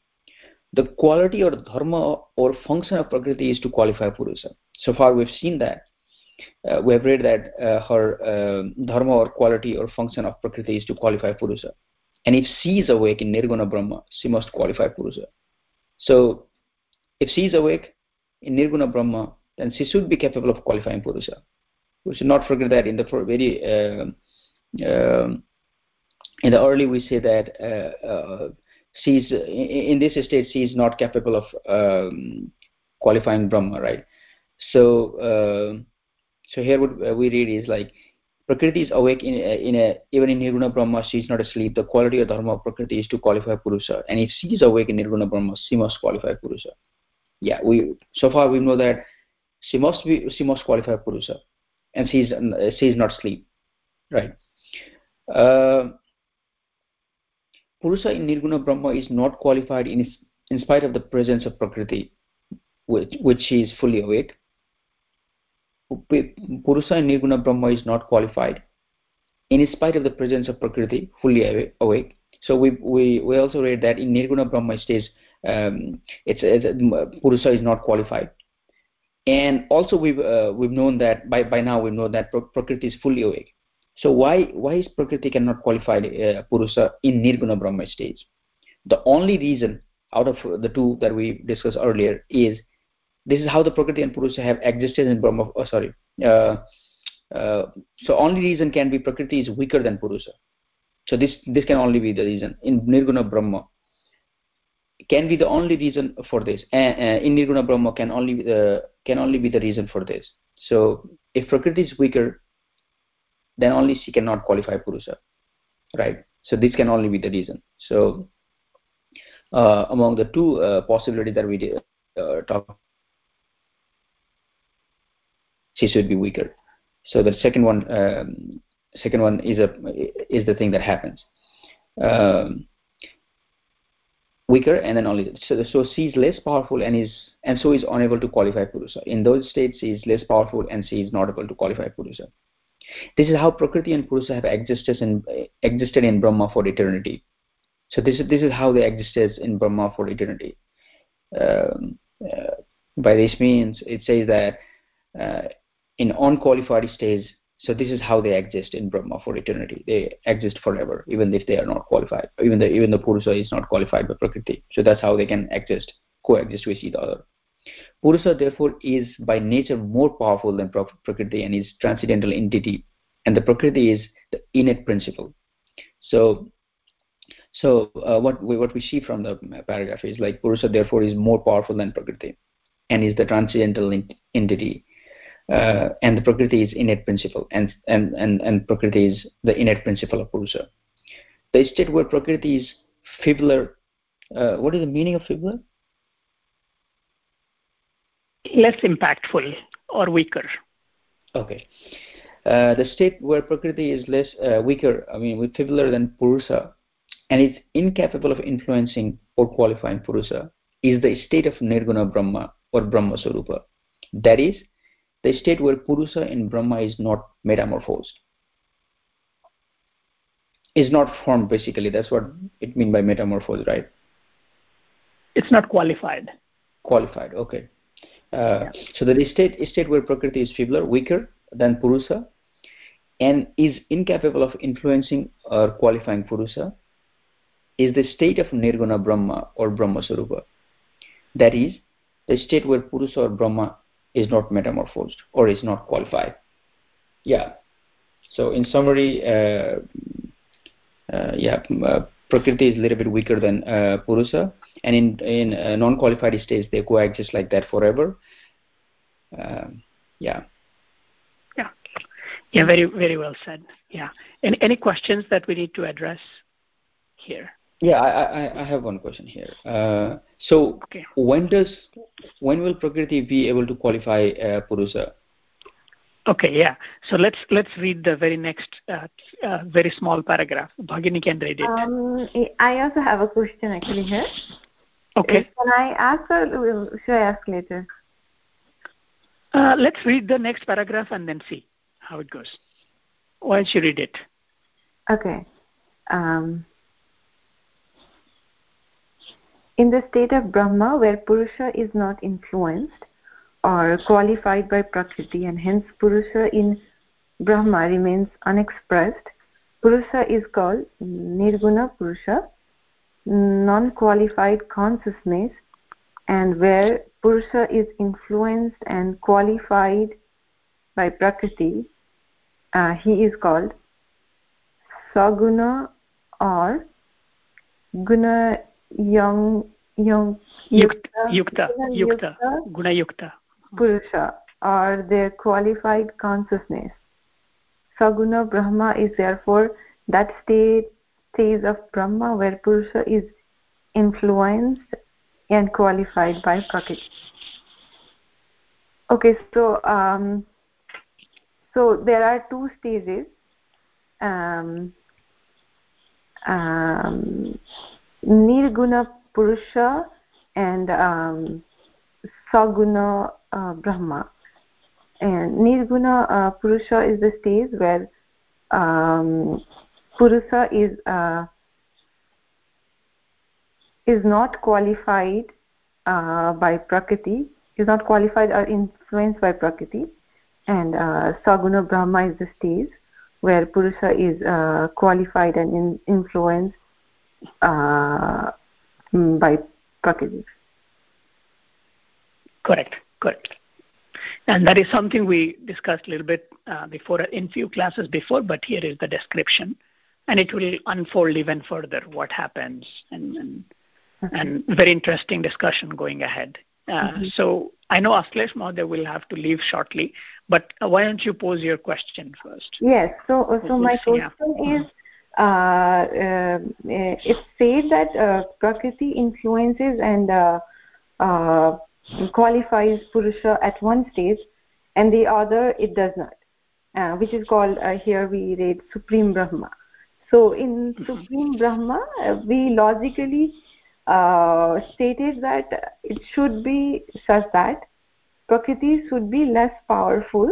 The quality or dharma or function of Prakriti is to qualify Purusa. So far, we've seen that uh, we have read that uh, her uh, dharma or quality or function of prakriti is to qualify purusa and if she is awake in nirguna brahma she must qualify purusa so if she is awake in nirguna brahma then she should be capable of qualifying purusa we should not forget that in the very uh, um, in the early we say that uh, uh, she's in, in, this state she is not capable of um, qualifying brahma right? So so here what we read is like Prakriti is awake in a, in a even in Nirguna Brahma, she is not asleep. The quality of dharma of Prakriti is to qualify Purusa, and if she is awake in Nirguna Brahma, she must qualify Purusa. Yeah, we so far we know that she must be she must qualify Purusa, and she is she is not asleep, right? Uh, Purusa in Nirguna Brahma is not qualified in in spite of the presence of Prakriti, which which she is fully awake Purusa in Nirguna Brahma is not qualified in spite of the presence of Prakriti fully awake. So we, we, we also read that in Nirguna Brahma stage, um, it's, it's, Purusa is not qualified. And also we've, uh, we've known that, by, by now we know that Prakriti is fully awake. So why, why is Prakriti cannot qualify uh, Purusa in Nirguna Brahma stage? The only reason out of the two that we discussed earlier is this is how the prakriti and purusa have existed in brahma oh, sorry uh, uh, so only reason can be prakriti is weaker than purusa so this this can only be the reason in nirguna brahma. Can be the only reason for this. Uh, in nirguna brahma can only uh, can only be the reason for this. So if prakriti is weaker then only she cannot qualify purusa right? So this can only be the reason. So uh, among the two uh, possibilities that we did, talk she should be weaker. So the second one, um, second one is a is the thing that happens. Um, weaker and then only so, so she is less powerful and is and so is unable to qualify purusa in those states she is less powerful and she is not able to qualify purusa this is how prakriti and purusa have existed in existed in brahma for eternity so this is this is how they existed in brahma for eternity um, uh, by this means it says that uh, in unqualified stage so this is how they exist in brahma for eternity. They exist forever even if they are not qualified even the even the purusa is not qualified by prakriti. So that's how they can exist coexist with each other. Purusa therefore is by nature more powerful than prakriti and is transcendental entity and the prakriti is the innate principle. So so uh, what we what we see from the paragraph is like purusa therefore is more powerful than prakriti and is the transcendental entity uh, and the prakriti is innate principle and, and and and prakriti is the innate principle of purusa the state where prakriti is feebler uh, what is the meaning of feebler less impactful or weaker. Okay. Uh, the state where prakriti is less uh, weaker i mean with feebler than purusa and is incapable of influencing or qualifying purusa is the state of nirguna brahma or brahma sarupa that is the state where Purusa in Brahma is not metamorphosed. Is not formed basically. That's what it means by metamorphosed, right? It's not qualified. Qualified, okay. Uh, yeah. So the state state where Prakriti is feebler, weaker than Purusa, and is incapable of influencing or qualifying Purusa, is the state of Nirguna Brahma or Brahma Sarupa. That is, the state where Purusa or Brahma is not metamorphosed or is not qualified. Yeah. So in summary, uh, uh, yeah, uh, Prakriti is a little bit weaker than uh, Purusa, and in in uh, non-qualified states they coexist like that forever. Um, yeah. Yeah. Yeah. Very very well said. Yeah. Any any questions that we need to address here? Yeah, I, I, I have one question here. Uh, so okay. when does when will Prakriti be able to qualify uh, Purusa? Okay, yeah. So let's let's read the very next uh, uh, very small paragraph. Bhagini can read it. Um, I also have a question actually here. Okay. Can I ask or should I ask later? Uh, let's read the next paragraph and then see how it goes. Why don't you read it? Okay. Um, in the state of Brahma, where Purusha is not influenced or qualified by Prakriti, and hence Purusha in Brahma remains unexpressed, Purusha is called Nirguna Purusha, non qualified consciousness, and where Purusha is influenced and qualified by Prakriti, uh, he is called Saguna or Guna young young yukta yukta yukta guna yukta. Purusha or their qualified consciousness. Saguna brahma is therefore that state stage of brahma where purusha is influenced and qualified by prakriti okay so um, so there are two stages. Um, um, nirguna purusha and um, saguna uh, brahma. And nirguna uh, purusha is the stage where um, purusha is uh, is not qualified uh, by prakriti is not qualified or influenced by prakriti. And uh, saguna brahma is the stage where purusha is uh, qualified and in influenced uh, mm, by packages. Correct, correct. And that is something we discussed a little bit uh, before in few classes before, but here is the description, and it will unfold even further what happens, and and, okay. and very interesting discussion going ahead. Uh, mm-hmm. So I know Ashlesh Mahoday will have to leave shortly, but why don't you pose your question first? Yes. So so my question yeah. is uh, uh, it's said that uh, prakriti influences and qualifies purusha at one stage and the other it does not uh, which is called uh, here we read supreme brahma. So in supreme brahma uh, we logically stated that it should be such that prakriti should be less powerful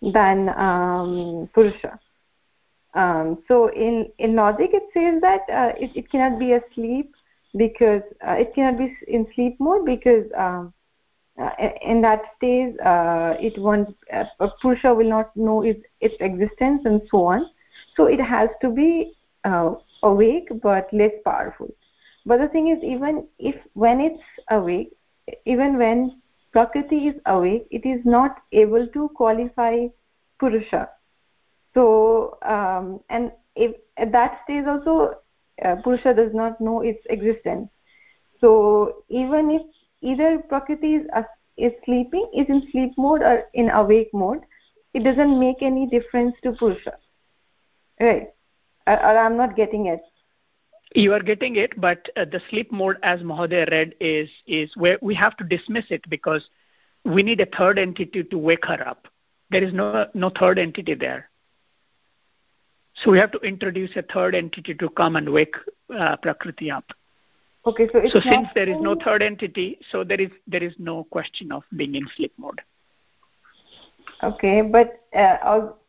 than um, purusha um, so in in logic it says that uh, it, it cannot be asleep because uh, it cannot be in sleep mode because um, uh, in that stage uh, it won't uh, purusha will not know its, its existence and so on. So it has to be uh, awake but less powerful. But the thing is even if when it's awake even when prakriti is awake it is not able to qualify purusha so um, and if at that stage also uh, purusha does not know its existence. So even if either prakriti is, uh, is sleeping is in sleep mode or in awake mode it doesn't make any difference to purusha. Right? Or, or i'm not getting it. You are getting it but uh, the sleep mode as mahoday read is is where we have to dismiss it because we need a third entity to wake her up. There is no no third entity there so we have to introduce a third entity to come and wake uh, prakriti up okay so, so since there is no third entity so there is there is no question of being in sleep mode okay but uh,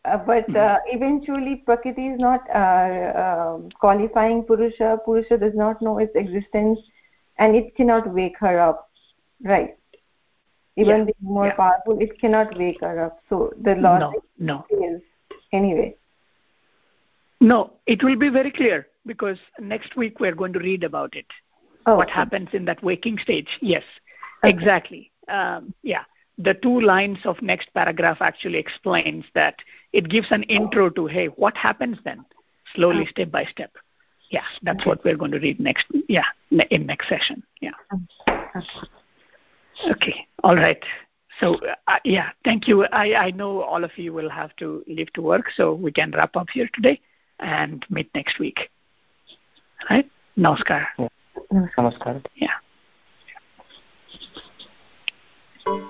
uh, but hmm. uh, eventually prakriti is not uh, um, qualifying purusha purusha does not know its existence and it cannot wake her up right even yeah. being more yeah. powerful it cannot wake her up so the logic no, no. is anyway no it will be very clear because next week we're going to read about it. Oh, what okay. happens in that waking stage yes. Okay. exactly. Um, yeah. The two lines of next paragraph actually explains that it gives an intro to hey what happens then? Slowly oh. step by step. Yeah that's okay. what we're going to read next yeah in next session. Yeah. Okay. All right. So uh, yeah thank you. I i know all of you will have to leave to work so we can wrap up here today and meet next week. Right? Namaskar. Yeah. Namaskar. yeah. yeah.